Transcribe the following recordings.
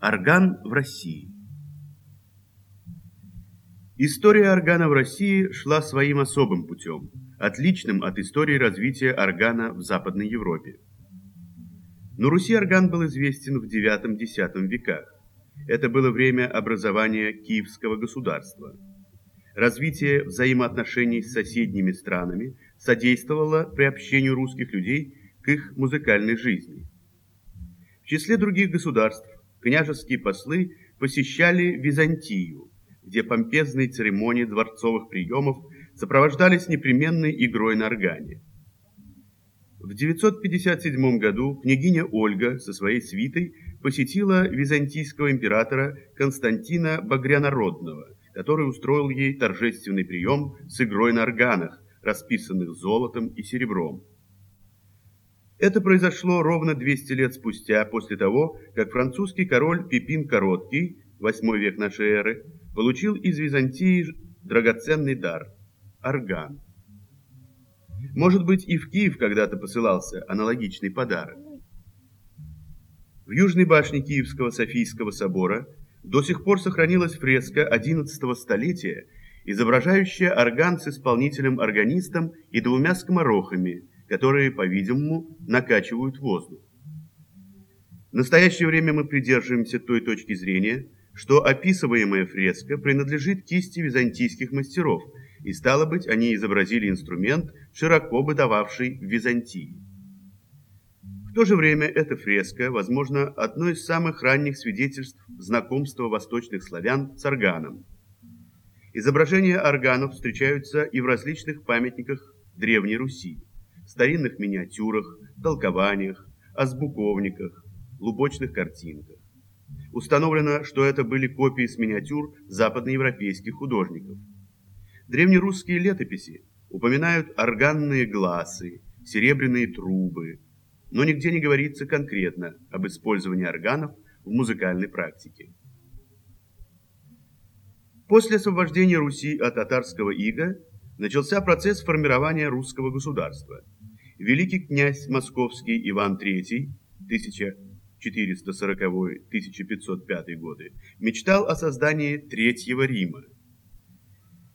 Орган в России История органа в России шла своим особым путем, отличным от истории развития органа в Западной Европе. На Руси орган был известен в IX-X веках. Это было время образования Киевского государства. Развитие взаимоотношений с соседними странами содействовало приобщению русских людей к их музыкальной жизни. В числе других государств княжеские послы посещали Византию, где помпезные церемонии дворцовых приемов сопровождались непременной игрой на органе. В 957 году княгиня Ольга со своей свитой посетила византийского императора Константина Багрянародного, который устроил ей торжественный прием с игрой на органах, расписанных золотом и серебром. Это произошло ровно 200 лет спустя, после того, как французский король Пипин Короткий, 8 век нашей эры, получил из Византии драгоценный дар – орган. Может быть, и в Киев когда-то посылался аналогичный подарок. В южной башне Киевского Софийского собора до сих пор сохранилась фреска XI столетия, изображающая орган с исполнителем-органистом и двумя скоморохами – которые, по-видимому, накачивают воздух. В настоящее время мы придерживаемся той точки зрения, что описываемая фреска принадлежит кисти византийских мастеров, и, стало быть, они изобразили инструмент, широко бытовавший в Византии. В то же время эта фреска, возможно, одно из самых ранних свидетельств знакомства восточных славян с органом. Изображения органов встречаются и в различных памятниках Древней Руси старинных миниатюрах, толкованиях, азбуковниках, лубочных картинках. Установлено, что это были копии с миниатюр западноевропейских художников. Древнерусские летописи упоминают органные гласы, серебряные трубы, но нигде не говорится конкретно об использовании органов в музыкальной практике. После освобождения Руси от татарского ига начался процесс формирования русского государства – великий князь московский Иван III 1440-1505 годы мечтал о создании Третьего Рима.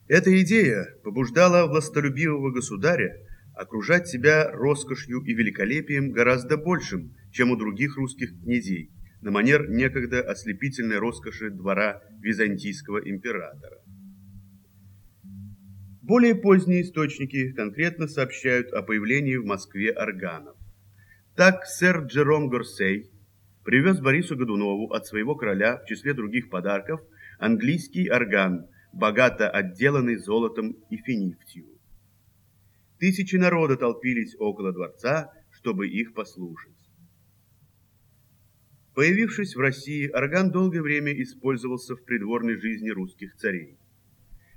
Эта идея побуждала властолюбивого государя окружать себя роскошью и великолепием гораздо большим, чем у других русских князей, на манер некогда ослепительной роскоши двора византийского императора. Более поздние источники конкретно сообщают о появлении в Москве органов. Так сэр Джером Горсей привез Борису Годунову от своего короля в числе других подарков английский орган, богато отделанный золотом и финифтью. Тысячи народа толпились около дворца, чтобы их послушать. Появившись в России, орган долгое время использовался в придворной жизни русских царей.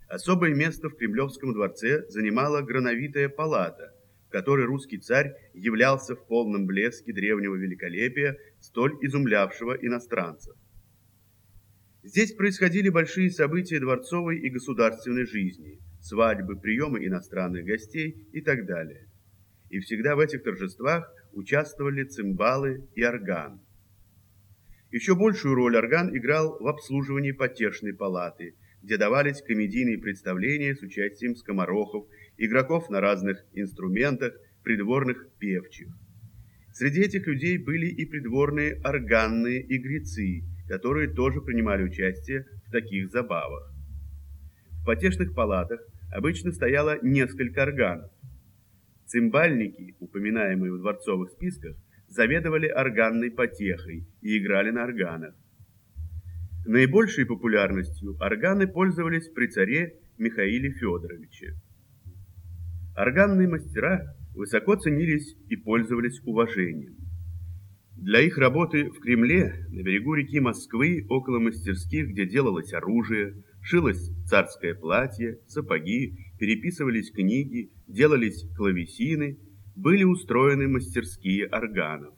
Особое место в Кремлевском дворце занимала грановитая палата, в которой русский царь являлся в полном блеске древнего великолепия, столь изумлявшего иностранцев. Здесь происходили большие события дворцовой и государственной жизни, свадьбы, приемы иностранных гостей и так далее. И всегда в этих торжествах участвовали цимбалы и орган. Еще большую роль орган играл в обслуживании потешной палаты – где давались комедийные представления с участием скоморохов, игроков на разных инструментах, придворных певчих. Среди этих людей были и придворные органные игрецы, которые тоже принимали участие в таких забавах. В потешных палатах обычно стояло несколько органов. Цимбальники, упоминаемые в дворцовых списках, заведовали органной потехой и играли на органах. Наибольшей популярностью органы пользовались при царе Михаиле Федоровиче. Органные мастера высоко ценились и пользовались уважением. Для их работы в Кремле, на берегу реки Москвы, около мастерских, где делалось оружие, шилось царское платье, сапоги, переписывались книги, делались клавесины, были устроены мастерские органов.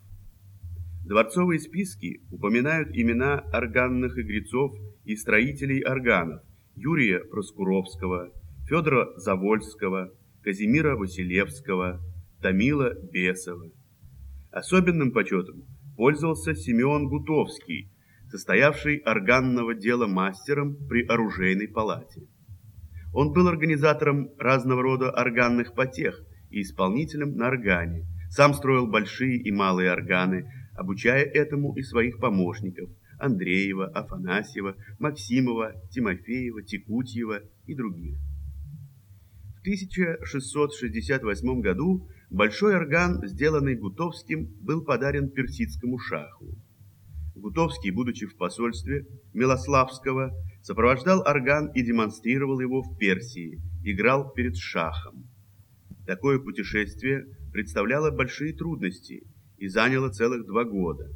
Дворцовые списки упоминают имена органных игрецов и строителей органов Юрия Проскуровского, Федора Завольского, Казимира Василевского, Томила Бесова. Особенным почетом пользовался Симеон Гутовский, состоявший органного дела мастером при оружейной палате. Он был организатором разного рода органных потех и исполнителем на органе, сам строил большие и малые органы, обучая этому и своих помощников Андреева, Афанасьева, Максимова, Тимофеева, Текутьева и других. В 1668 году большой орган, сделанный Гутовским, был подарен персидскому шаху. Гутовский, будучи в посольстве Милославского, сопровождал орган и демонстрировал его в Персии, играл перед шахом. Такое путешествие представляло большие трудности и заняло целых два года.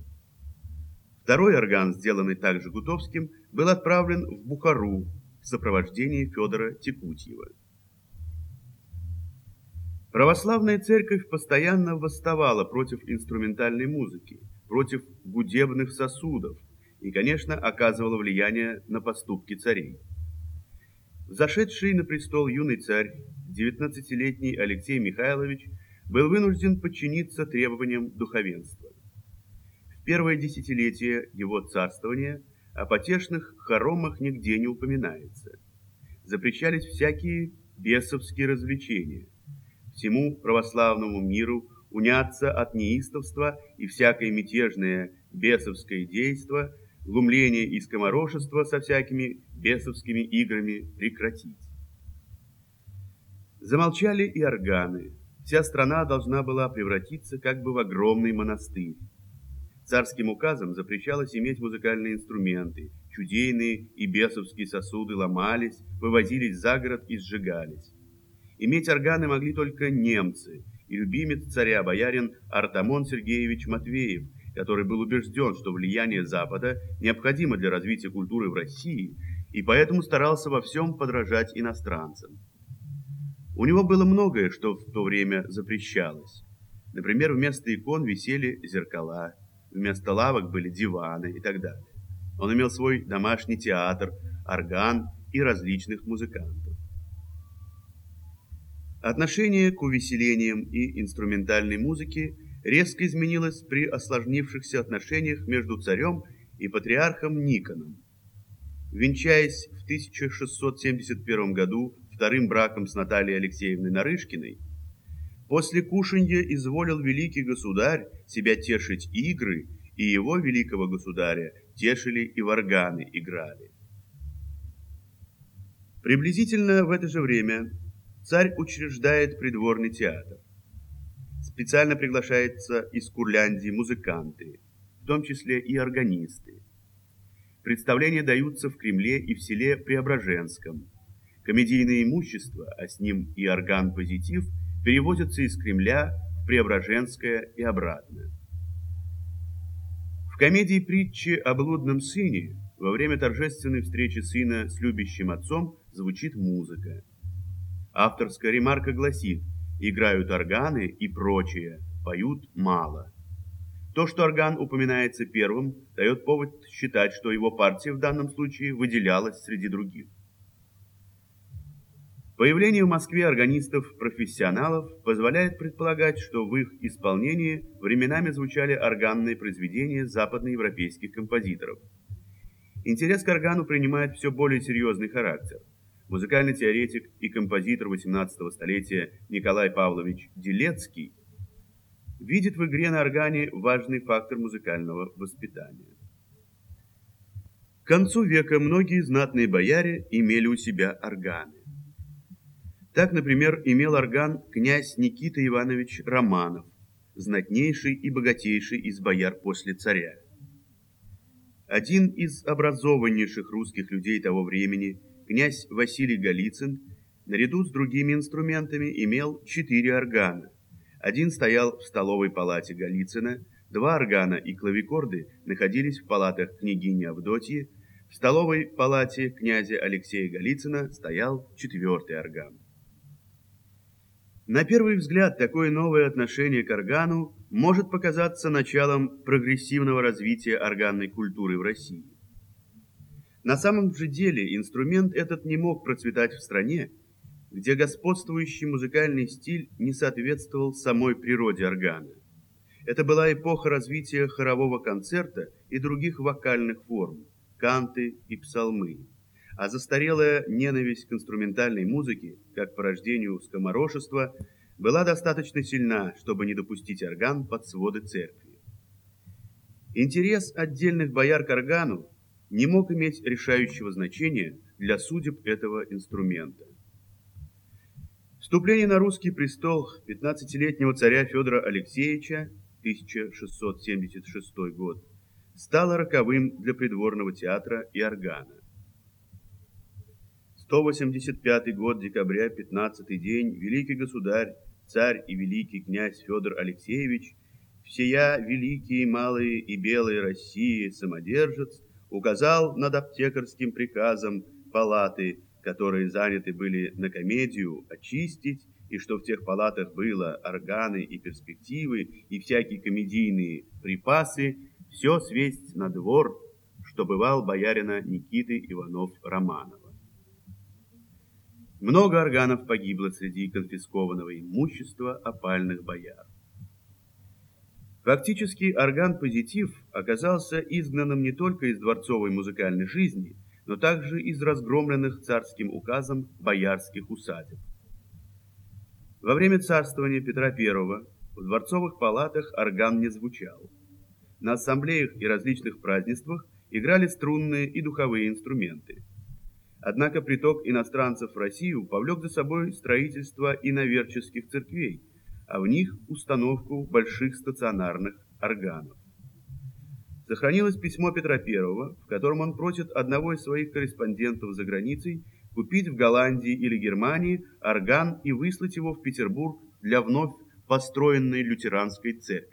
Второй орган, сделанный также Гутовским, был отправлен в Бухару в сопровождении Федора Текутьева. Православная церковь постоянно восставала против инструментальной музыки, против гудебных сосудов и, конечно, оказывала влияние на поступки царей. Зашедший на престол юный царь, 19-летний Алексей Михайлович, был вынужден подчиниться требованиям духовенства. В первое десятилетие его царствования о потешных хоромах нигде не упоминается. Запрещались всякие бесовские развлечения, всему православному миру уняться от неистовства и всякое мятежное бесовское действо, глумление и скоморошество со всякими бесовскими играми прекратить. Замолчали и органы. Вся страна должна была превратиться как бы в огромный монастырь. Царским указом запрещалось иметь музыкальные инструменты, чудейные и бесовские сосуды ломались, вывозились за город и сжигались. Иметь органы могли только немцы и любимец царя, боярин Артамон Сергеевич Матвеев, который был убежден, что влияние Запада необходимо для развития культуры в России, и поэтому старался во всем подражать иностранцам. У него было многое, что в то время запрещалось. Например, вместо икон висели зеркала, вместо лавок были диваны и так далее. Он имел свой домашний театр, орган и различных музыкантов. Отношение к увеселениям и инструментальной музыке резко изменилось при осложнившихся отношениях между царем и патриархом Никоном. Венчаясь в 1671 году вторым браком с Натальей Алексеевной Нарышкиной, после кушанья изволил великий государь себя тешить игры, и его великого государя тешили и в органы играли. Приблизительно в это же время царь учреждает придворный театр. Специально приглашается из Курляндии музыканты, в том числе и органисты. Представления даются в Кремле и в селе Преображенском. Комедийное имущество, а с ним и орган-позитив, перевозятся из Кремля в Преображенское и обратно. В комедии притчи о блудном сыне во время торжественной встречи сына с любящим отцом звучит музыка. Авторская ремарка гласит «играют органы и прочее, поют мало». То, что орган упоминается первым, дает повод считать, что его партия в данном случае выделялась среди других. Появление в Москве органистов-профессионалов позволяет предполагать, что в их исполнении временами звучали органные произведения западноевропейских композиторов. Интерес к органу принимает все более серьезный характер – музыкальный теоретик и композитор XVIII столетия Николай Павлович Делецкий видит в игре на органе важный фактор музыкального воспитания. К концу века многие знатные бояре имели у себя органы. Так, например, имел орган князь Никита Иванович Романов, знатнейший и богатейший из бояр после царя. Один из образованнейших русских людей того времени – князь Василий Голицын наряду с другими инструментами имел четыре органа. Один стоял в столовой палате Голицына, два органа и клавикорды находились в палатах княгини Авдотьи, в столовой палате князя Алексея Голицына стоял четвертый орган. На первый взгляд, такое новое отношение к органу может показаться началом прогрессивного развития органной культуры в России. На самом же деле инструмент этот не мог процветать в стране, где господствующий музыкальный стиль не соответствовал самой природе органа. Это была эпоха развития хорового концерта и других вокальных форм, канты и псалмы. А застарелая ненависть к инструментальной музыке, как порождению скоморошества, была достаточно сильна, чтобы не допустить орган под своды церкви. Интерес отдельных бояр к органу не мог иметь решающего значения для судеб этого инструмента. Вступление на русский престол 15-летнего царя Федора Алексеевича 1676 год стало роковым для придворного театра и органа. 185 год декабря, 15 день, великий государь, царь и великий князь Федор Алексеевич, всея великие, малые и белые России самодержец, указал над аптекарским приказом палаты, которые заняты были на комедию, очистить, и что в тех палатах было органы и перспективы, и всякие комедийные припасы, все свесть на двор, что бывал боярина Никиты Иванов-Романова. Много органов погибло среди конфискованного имущества опальных бояр. Фактически орган-позитив оказался изгнанным не только из дворцовой музыкальной жизни, но также из разгромленных царским указом боярских усадеб. Во время царствования Петра I в дворцовых палатах орган не звучал. На ассамблеях и различных празднествах играли струнные и духовые инструменты. Однако приток иностранцев в Россию повлек за собой строительство иноверческих церквей – а в них установку больших стационарных органов. Сохранилось письмо Петра I, в котором он просит одного из своих корреспондентов за границей купить в Голландии или Германии орган и выслать его в Петербург для вновь построенной лютеранской церкви.